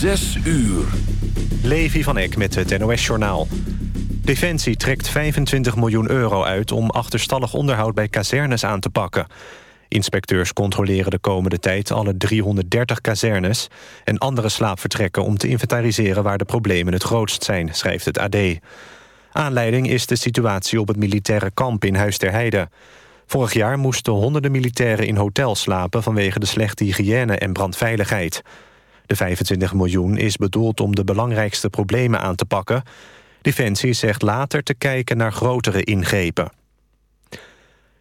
Zes uur. Levi van Eck met het NOS-journaal. Defensie trekt 25 miljoen euro uit om achterstallig onderhoud bij kazernes aan te pakken. Inspecteurs controleren de komende tijd alle 330 kazernes... en andere slaapvertrekken om te inventariseren waar de problemen het grootst zijn, schrijft het AD. Aanleiding is de situatie op het militaire kamp in Huis ter Heide. Vorig jaar moesten honderden militairen in hotels slapen... vanwege de slechte hygiëne en brandveiligheid. De 25 miljoen is bedoeld om de belangrijkste problemen aan te pakken. Defensie zegt later te kijken naar grotere ingrepen.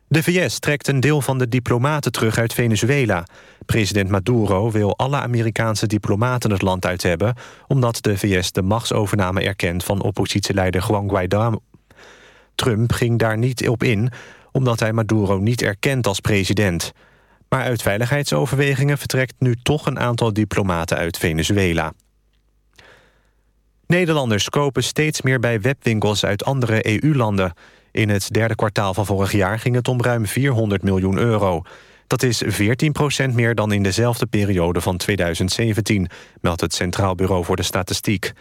De VS trekt een deel van de diplomaten terug uit Venezuela. President Maduro wil alle Amerikaanse diplomaten het land uit hebben... omdat de VS de machtsovername erkent van oppositieleider Juan Guaidó. Trump ging daar niet op in, omdat hij Maduro niet erkent als president. Maar uit veiligheidsoverwegingen vertrekt nu toch een aantal diplomaten uit Venezuela. Nederlanders kopen steeds meer bij webwinkels uit andere EU-landen. In het derde kwartaal van vorig jaar ging het om ruim 400 miljoen euro. Dat is 14% meer dan in dezelfde periode van 2017... meldt het Centraal Bureau voor de Statistiek.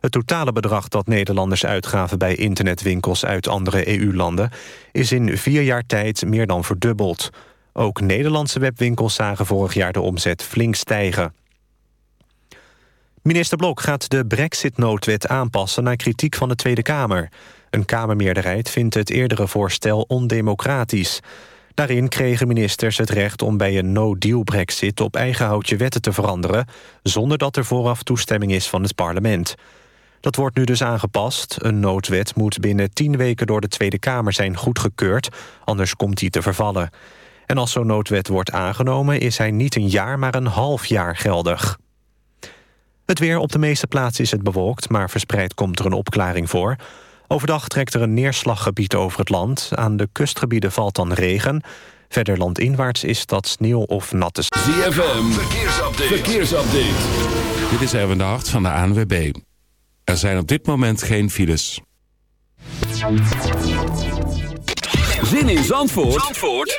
Het totale bedrag dat Nederlanders uitgaven bij internetwinkels uit andere EU-landen... is in vier jaar tijd meer dan verdubbeld. Ook Nederlandse webwinkels zagen vorig jaar de omzet flink stijgen. Minister Blok gaat de brexit-noodwet aanpassen naar kritiek van de Tweede Kamer. Een Kamermeerderheid vindt het eerdere voorstel ondemocratisch. Daarin kregen ministers het recht om bij een no-deal brexit... op eigen houtje wetten te veranderen... zonder dat er vooraf toestemming is van het parlement. Dat wordt nu dus aangepast. Een noodwet moet binnen tien weken door de Tweede Kamer zijn goedgekeurd... anders komt die te vervallen. En als zo'n noodwet wordt aangenomen... is hij niet een jaar, maar een half jaar geldig. Het weer op de meeste plaatsen is het bewolkt... maar verspreid komt er een opklaring voor. Overdag trekt er een neerslaggebied over het land. Aan de kustgebieden valt dan regen. Verder landinwaarts is dat sneeuw of natte... ZFM, verkeersupdate. verkeersupdate. Dit is Erwin de Hart van de ANWB. Er zijn op dit moment geen files. Zin in Zandvoort, Zandvoort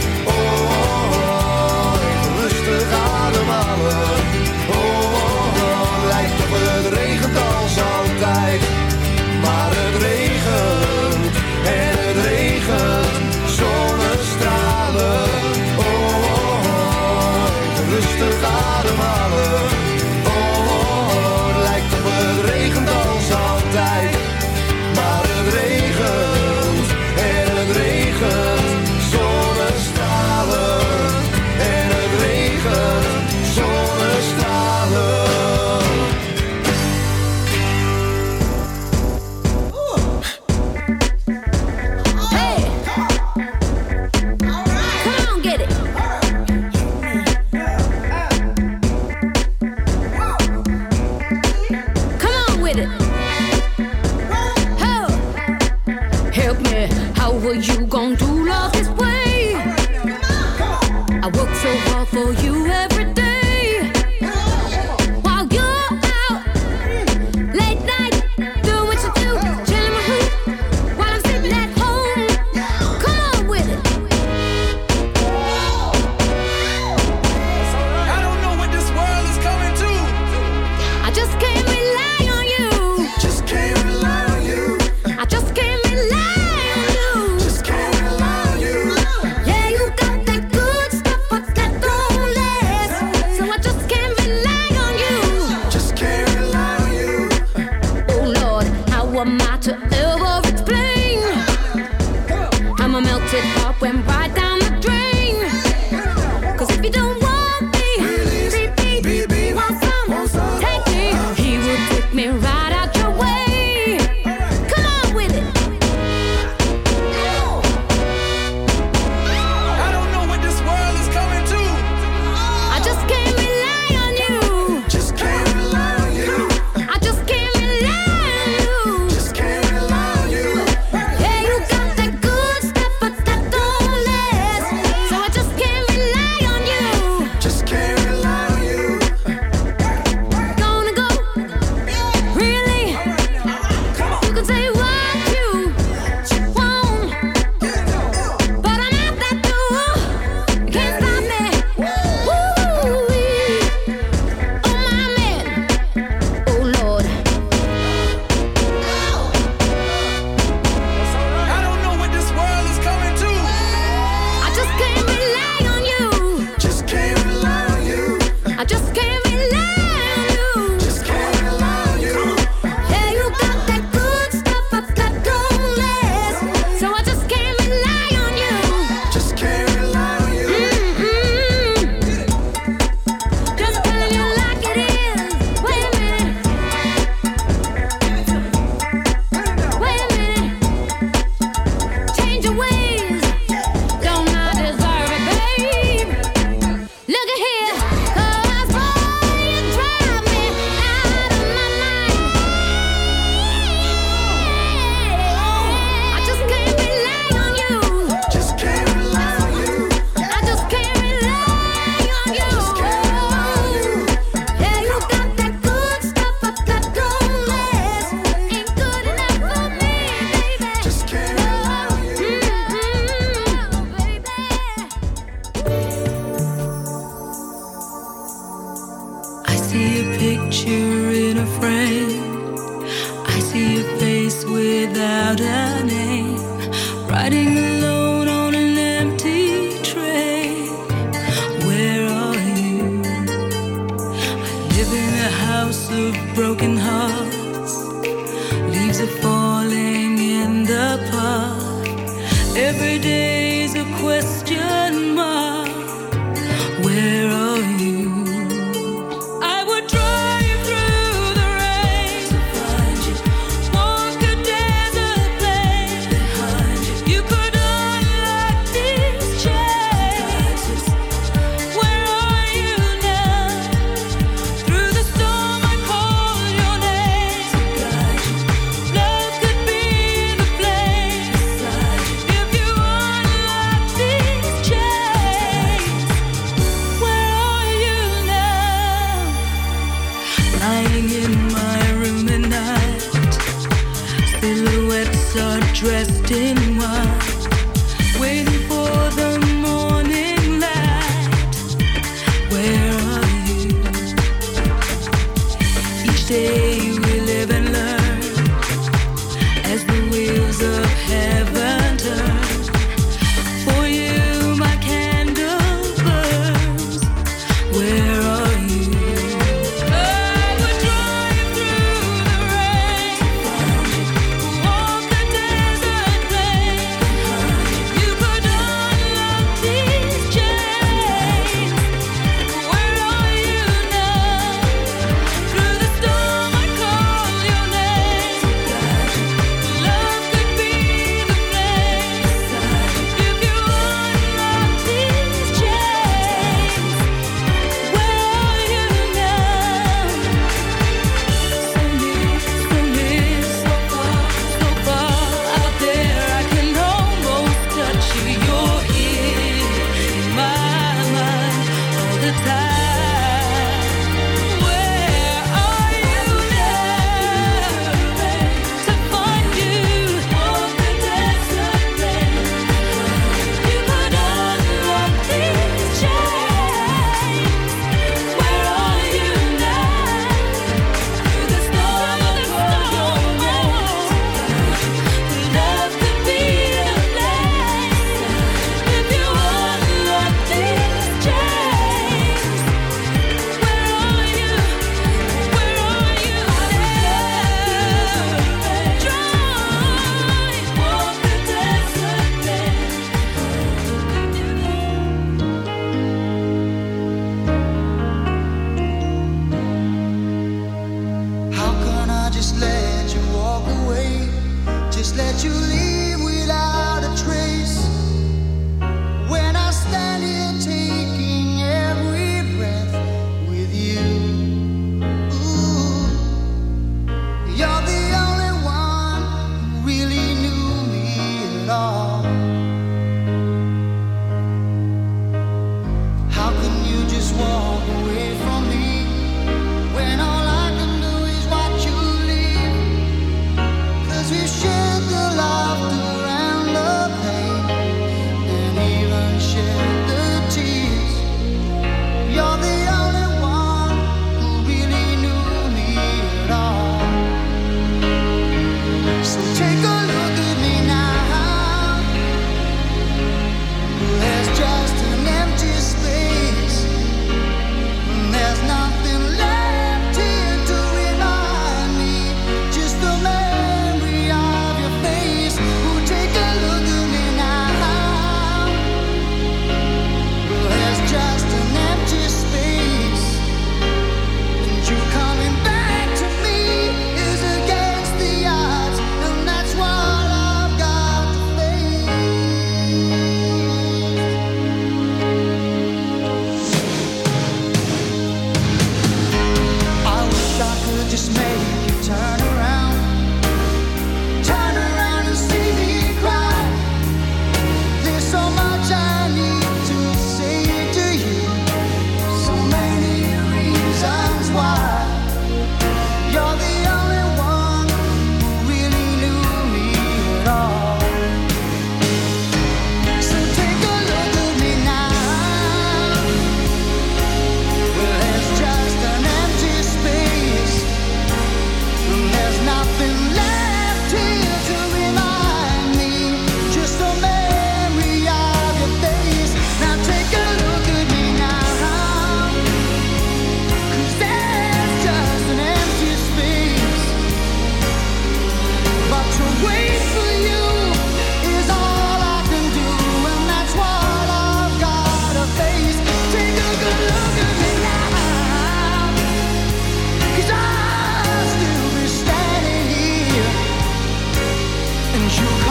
And you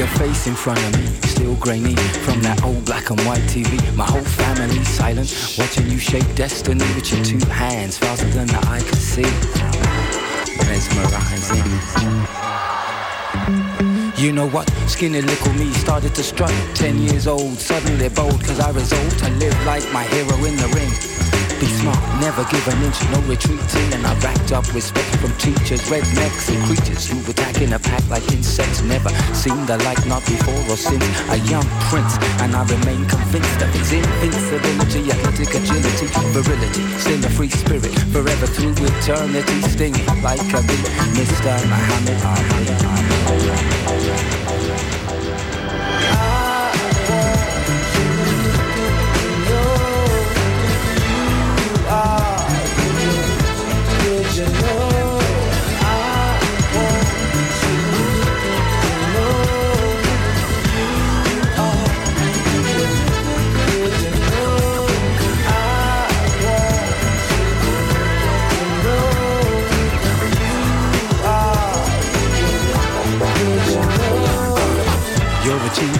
your face in front of me, still grainy from that old black and white TV. My whole family silent, watching you shape destiny with your two hands faster than the eye can see. Mesmerizing. You know what? Skinny little me started to strut. Ten years old, suddenly bold, cause I resolved to live like my hero in the ring. Be smart, never give an inch, no retreating. And I racked up respect from teachers, rednecks, and creatures who attack in a like insects. Never seen the like, not before or since. A young prince, and I remain convinced of his invincibility, athletic agility, virility. Still a free spirit, forever through eternity, stinging like a bee. Mr. Muhammad Ali.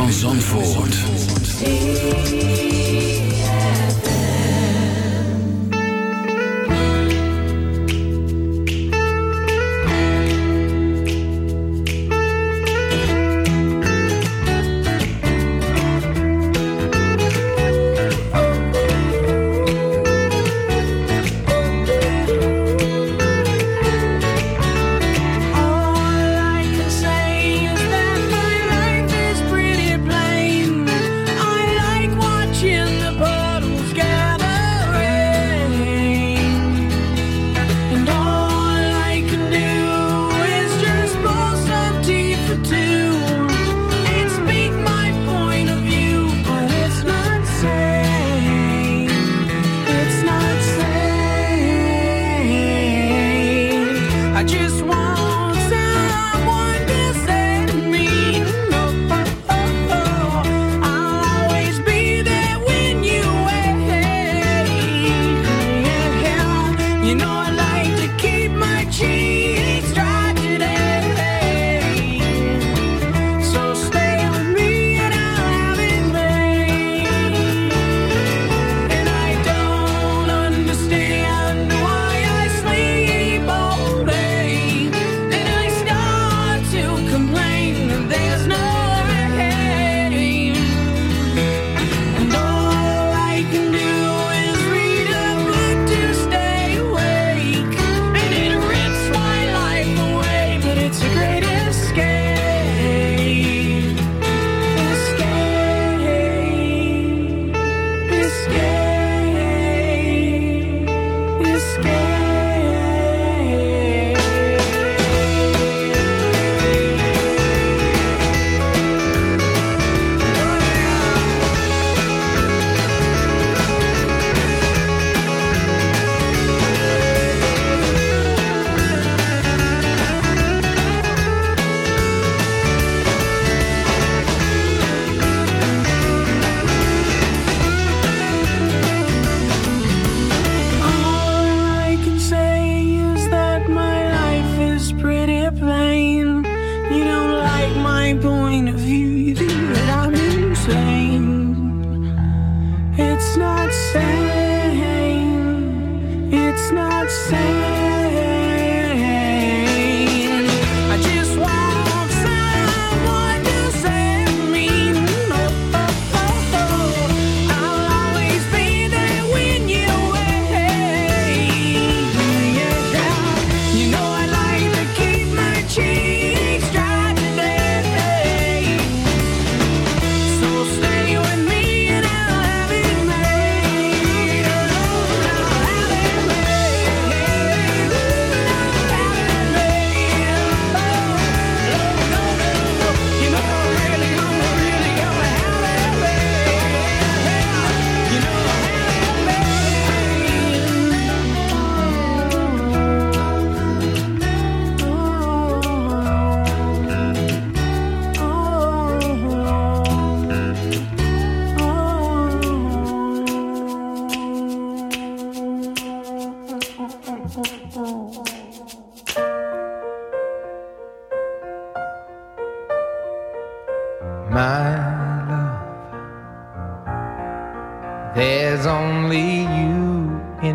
van Zandvoort.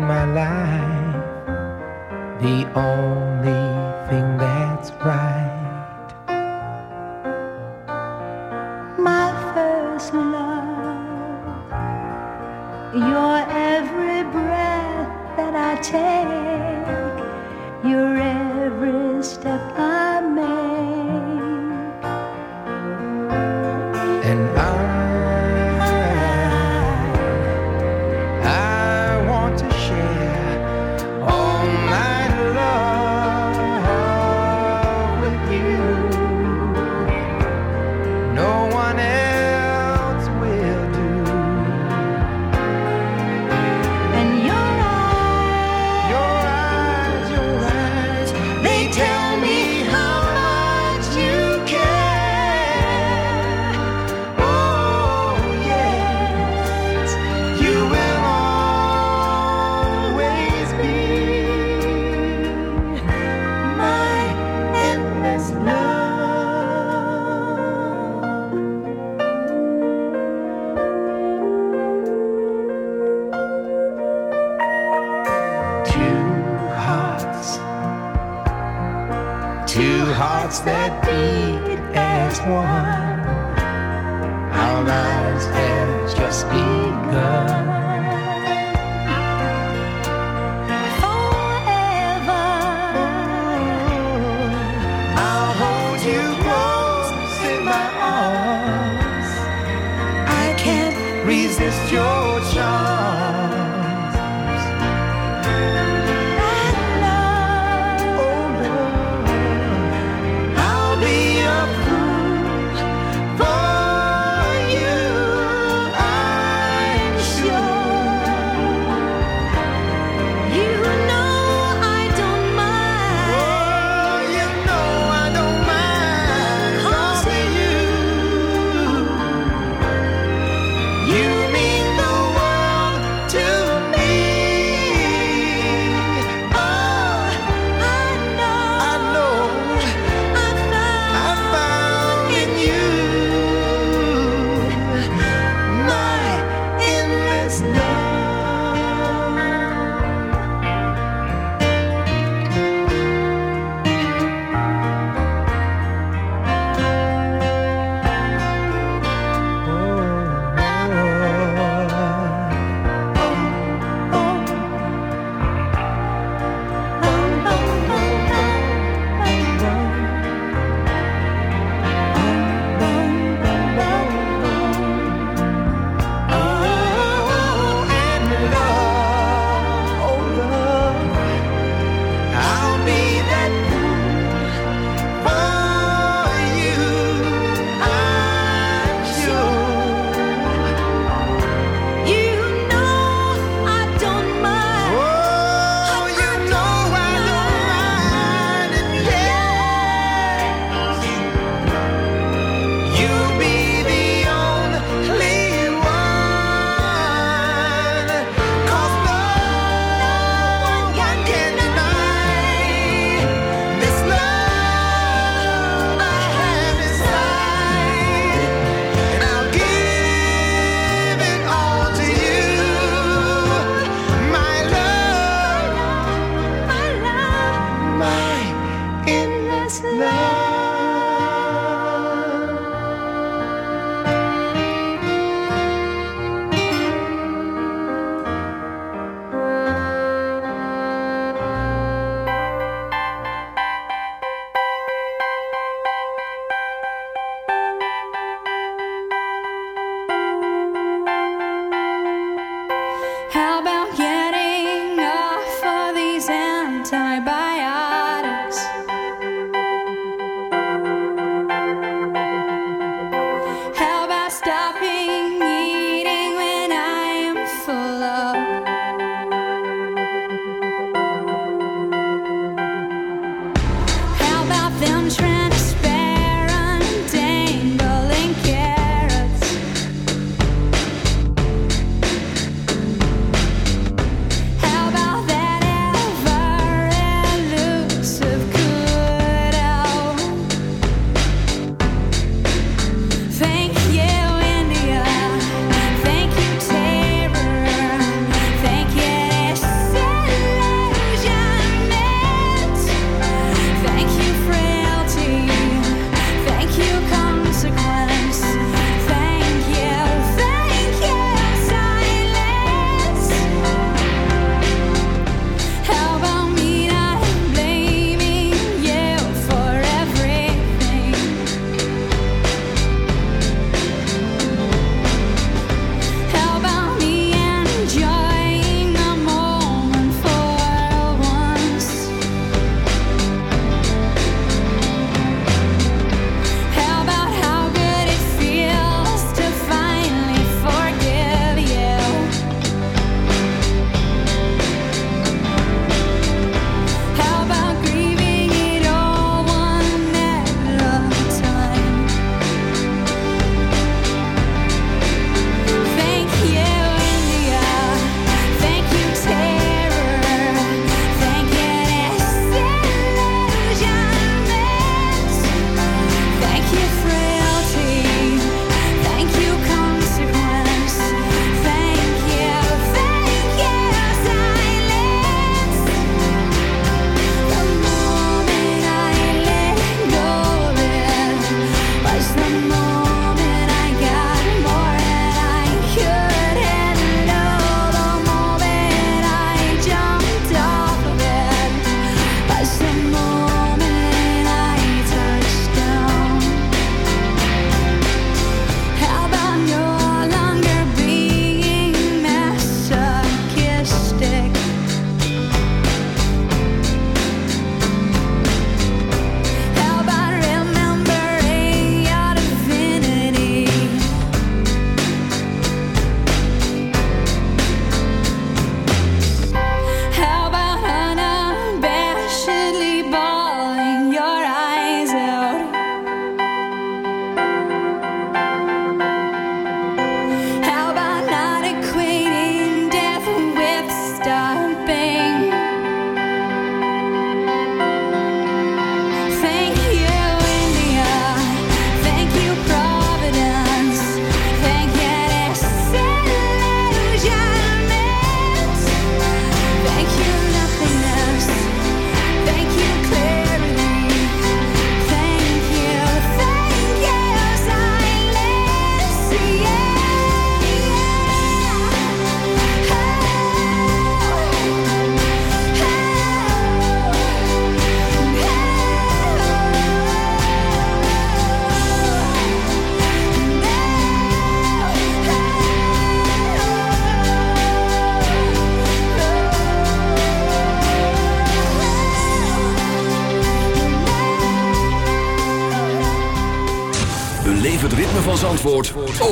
My life, the only your child.